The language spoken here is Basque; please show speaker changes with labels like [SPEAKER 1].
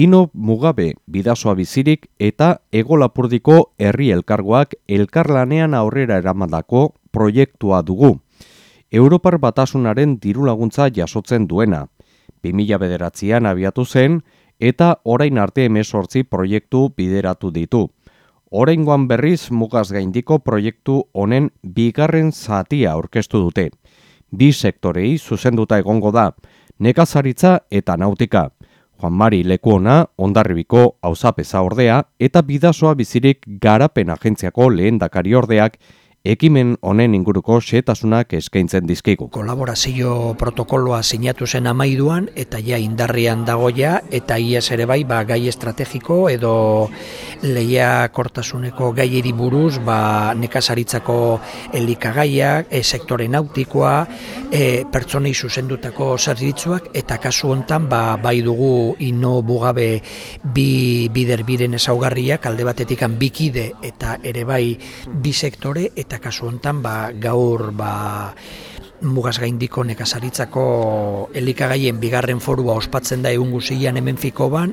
[SPEAKER 1] Ino Mugabe bidasoa bizirik eta Ego Lapurdiko herri elkargoak elkarlanean aurrera eramandako proiektua dugu. Europar batasunaren diru laguntza jasotzen duena. 2000 bederatzean abiatu zen eta orain arte emesortzi proiektu bideratu ditu. Oraingoan berriz mugaz gaindiko proiektu honen bigarren zatia aurkeztu dute. Bi sektorei zuzenduta egongo da, nekazaritza eta nautika. Juan Mari Lekuona, ondarribiko hauzapeza ordea eta bidasoa bizirik garapen agentziako lehen dakari ordeak ekimen honen inguruko xetasunak eskaintzen dizkigu.
[SPEAKER 2] Kolaborazio protokoloa sinatu zen amaiduan eta ja indarrian dagoia eta iaz ere bai ba, gai estrategiko edo leia kortasuneko gaieri buruz ba, nekazaritzako elikagaiak, e, sektore nautikoa, e, pertsonei zuzendutako zerbitzuak eta kasu hontan ba, bai dugu ino bugabe bi bider biren ezaugarriak alde batetik bikide eta ere bai bi sektore eta kasu hontan ba, gaur ba, mugaz gaindiko nekazaritzako elikagaien bigarren forua ospatzen da egun guzian hemen fiko ban,